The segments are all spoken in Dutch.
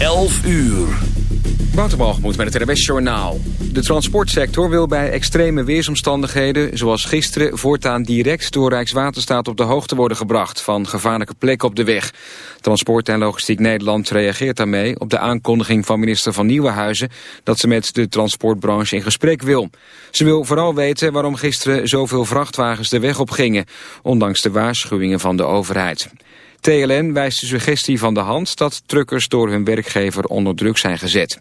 11 uur. Waterbalgemoed met het RWS Journaal. De transportsector wil bij extreme weersomstandigheden... zoals gisteren voortaan direct door Rijkswaterstaat op de hoogte worden gebracht... van gevaarlijke plekken op de weg. Transport en Logistiek Nederland reageert daarmee... op de aankondiging van minister van Nieuwenhuizen... dat ze met de transportbranche in gesprek wil. Ze wil vooral weten waarom gisteren zoveel vrachtwagens de weg op gingen... ondanks de waarschuwingen van de overheid. TLN wijst de suggestie van de hand dat truckers door hun werkgever onder druk zijn gezet.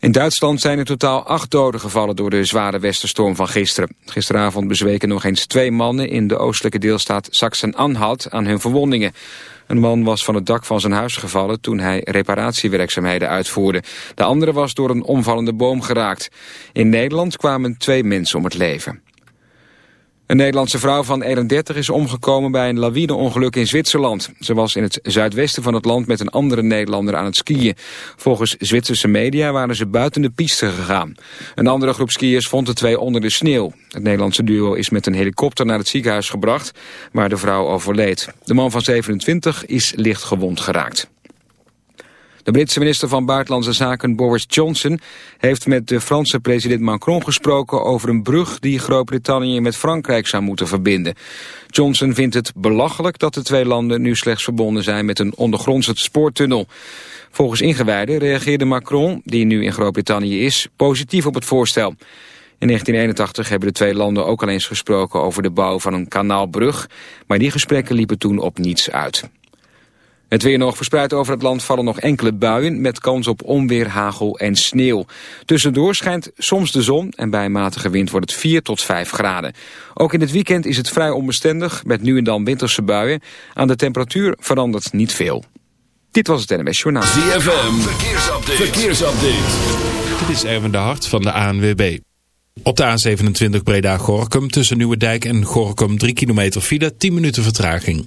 In Duitsland zijn in totaal acht doden gevallen door de zware westerstorm van gisteren. Gisteravond bezweken nog eens twee mannen in de oostelijke deelstaat Sachsen-Anhalt aan hun verwondingen. Een man was van het dak van zijn huis gevallen toen hij reparatiewerkzaamheden uitvoerde. De andere was door een omvallende boom geraakt. In Nederland kwamen twee mensen om het leven. Een Nederlandse vrouw van 31 is omgekomen bij een lawineongeluk in Zwitserland. Ze was in het zuidwesten van het land met een andere Nederlander aan het skiën. Volgens Zwitserse media waren ze buiten de piste gegaan. Een andere groep skiers vond de twee onder de sneeuw. Het Nederlandse duo is met een helikopter naar het ziekenhuis gebracht, waar de vrouw overleed. De man van 27 is licht gewond geraakt. De Britse minister van Buitenlandse Zaken Boris Johnson heeft met de Franse president Macron gesproken over een brug die Groot-Brittannië met Frankrijk zou moeten verbinden. Johnson vindt het belachelijk dat de twee landen nu slechts verbonden zijn met een ondergrondse spoortunnel. Volgens ingewijden reageerde Macron, die nu in Groot-Brittannië is, positief op het voorstel. In 1981 hebben de twee landen ook al eens gesproken over de bouw van een kanaalbrug, maar die gesprekken liepen toen op niets uit. Het weer nog verspreid over het land vallen nog enkele buien... met kans op onweer, hagel en sneeuw. Tussendoor schijnt soms de zon en bij matige wind wordt het 4 tot 5 graden. Ook in het weekend is het vrij onbestendig met nu en dan winterse buien. Aan de temperatuur verandert niet veel. Dit was het NMS Journaal. ZFM, verkeersupdate. verkeersupdate. Dit is Erwin de Hart van de ANWB. Op de A27 Breda-Gorkum tussen Nieuwedijk en Gorkum 3 kilometer file, 10 minuten vertraging.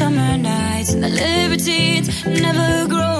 Summer nights and the libertines never growing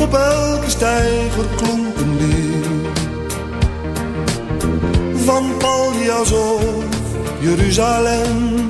Op elke steiger klonk een. Van Paljas Jeruzalem.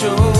Show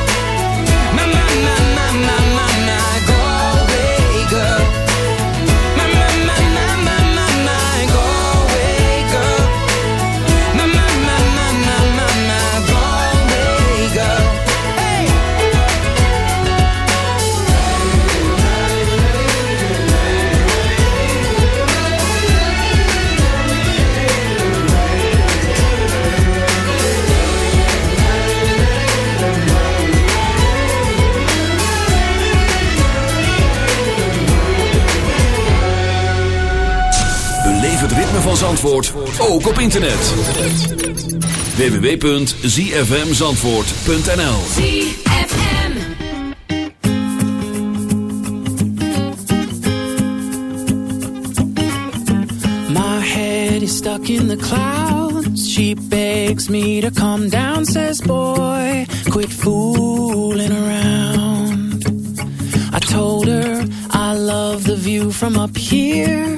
my, my, my, my. Van Zandvoort, ook op internet. www.zfmzandvoort.nl ZFM. My head is stuck in the clouds. She begs me to come down, says, Boy, quit fooling around. I told her I love the view from up here.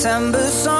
September song.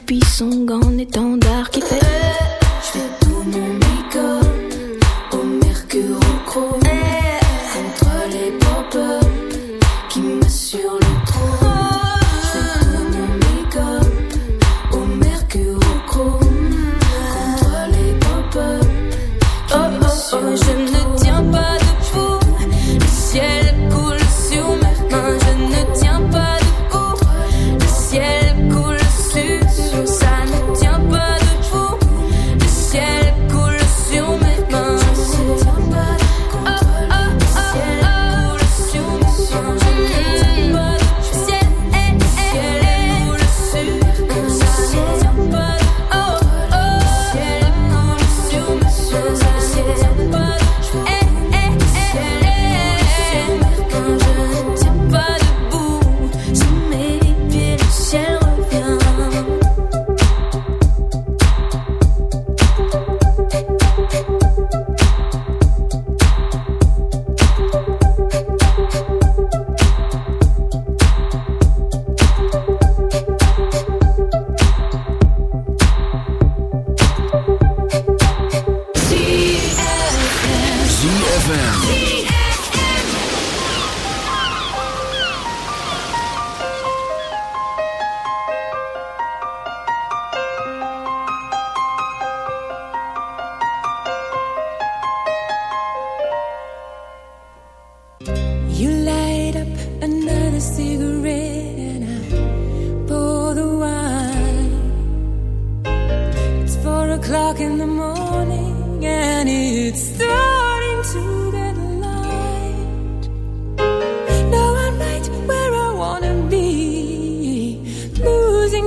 depuis son gant étendard qui fait. Eh, je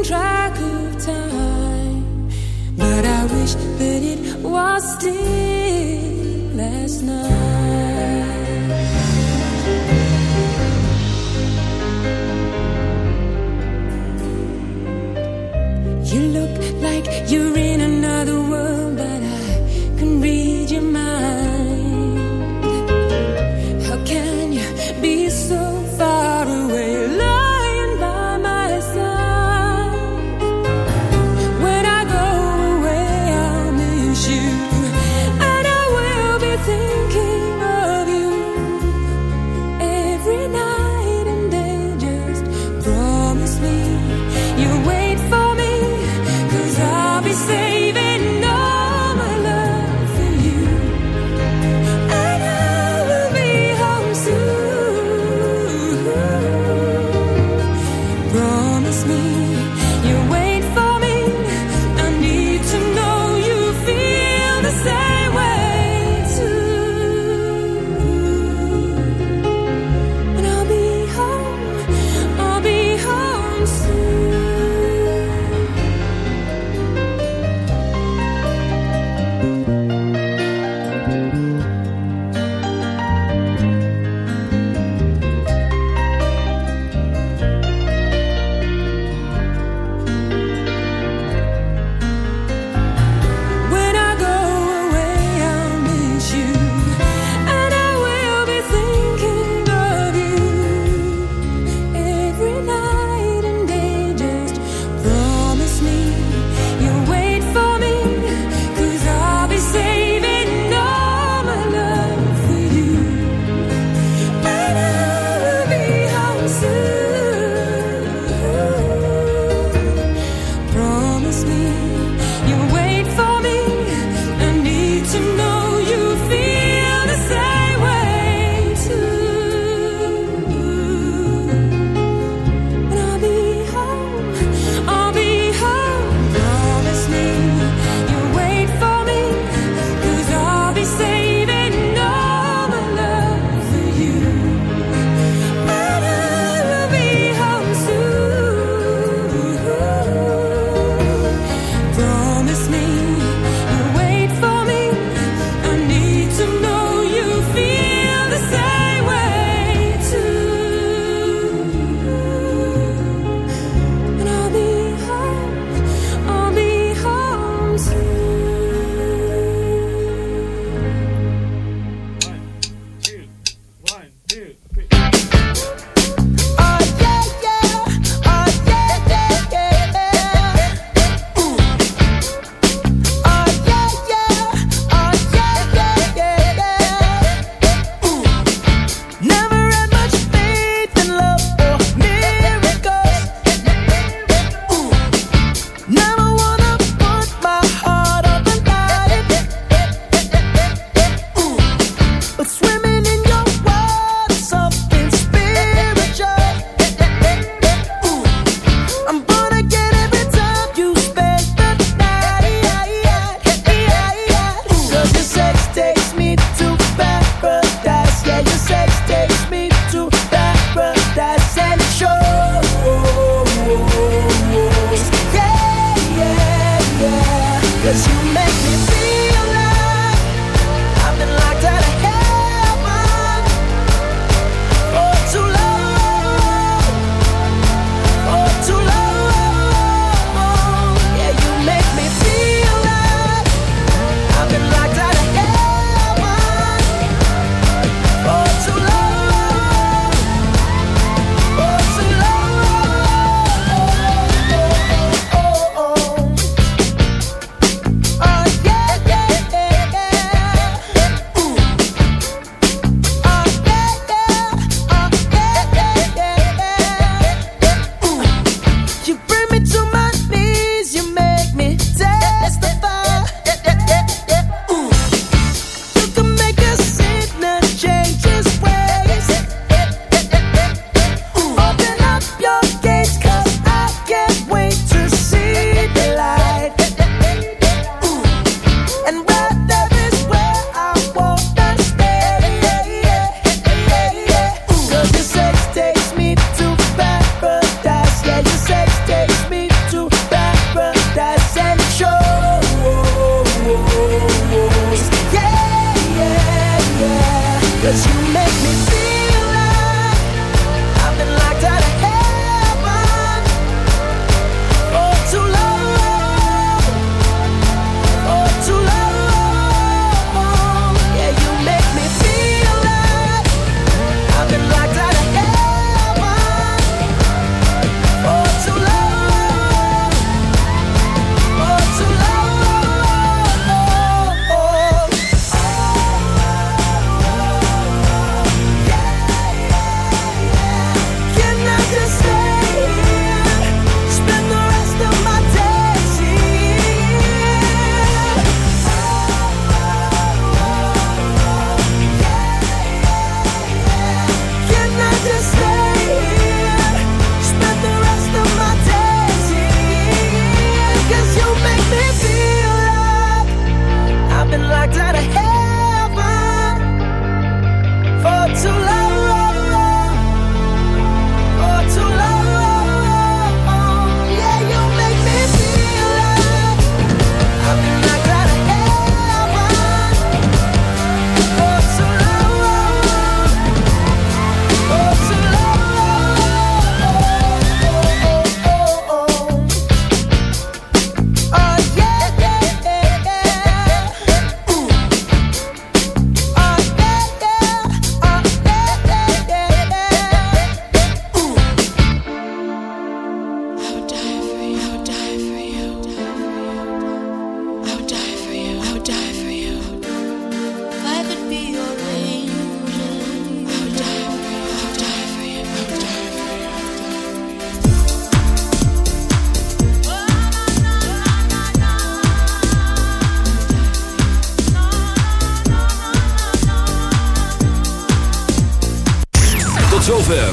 track of time. But I wish that it was still last night. You look like you're in